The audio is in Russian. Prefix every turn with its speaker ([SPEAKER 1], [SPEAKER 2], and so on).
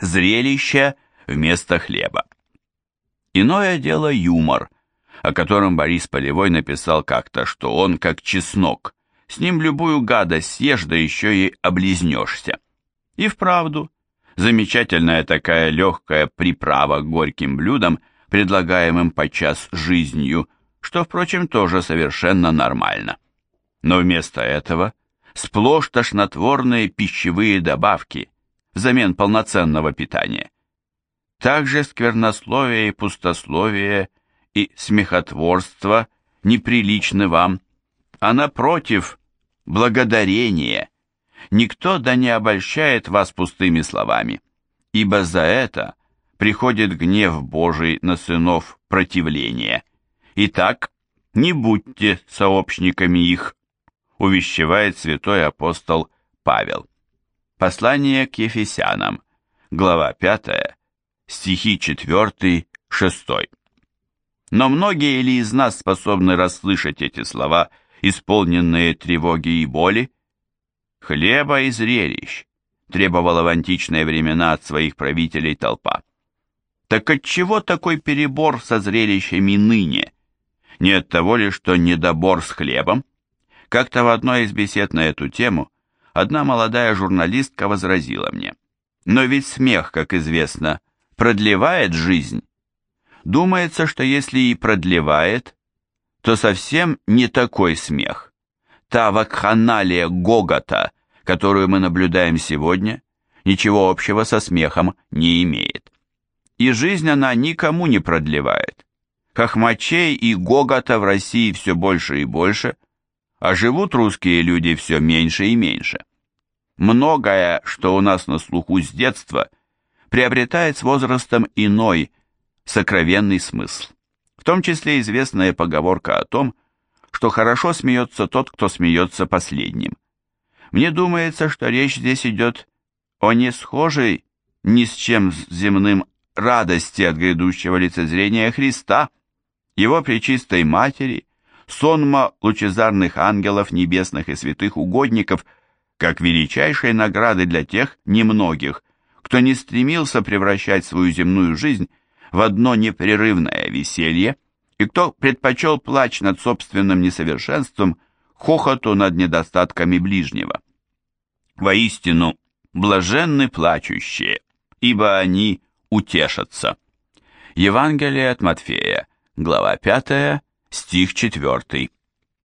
[SPEAKER 1] зрелище вместо хлеба. Иное дело юмор, о котором Борис Полевой написал как-то, что он как чеснок, с ним любую гадость съешь, да еще и облизнешься. И вправду, замечательная такая легкая приправа к горьким блюдам, предлагаемым подчас жизнью, что, впрочем, тоже совершенно нормально. Но вместо этого сплошь тошнотворные пищевые добавки взамен полноценного питания. Также сквернословие и пустословие и смехотворство неприличны вам, а напротив, благодарение. Никто да не обольщает вас пустыми словами, ибо за это приходит гнев Божий на сынов противления. Итак, не будьте сообщниками их, увещевает святой апостол Павел. Послание к Ефесянам, глава 5, стихи 4-6. Но многие ли из нас способны расслышать эти слова, исполненные тревоги и боли? Хлеба и зрелищ требовала в античные времена от своих правителей толпа. Так отчего такой перебор со зрелищами ныне? Не от того ли, что недобор с хлебом? Как-то в одной из бесед на эту тему одна молодая журналистка возразила мне. Но ведь смех, как известно, продлевает жизнь. Думается, что если и продлевает, то совсем не такой смех. Та вакханалия гогота, которую мы наблюдаем сегодня, ничего общего со смехом не имеет. И жизнь она никому не продлевает. Хохмачей и гогота в России все больше и больше – а живут русские люди все меньше и меньше. Многое, что у нас на слуху с детства, приобретает с возрастом иной, сокровенный смысл. В том числе известная поговорка о том, что хорошо смеется тот, кто смеется последним. Мне думается, что речь здесь идет о не схожей ни с чем земным радости от грядущего лицезрения Христа, его пречистой матери сонма лучезарных ангелов, небесных и святых угодников, как величайшей награды для тех немногих, кто не стремился превращать свою земную жизнь в одно непрерывное веселье, и кто предпочел плач над собственным несовершенством хохоту над недостатками ближнего. Воистину, блаженны плачущие, ибо они утешатся. Евангелие от Матфея, глава 5, стих 4.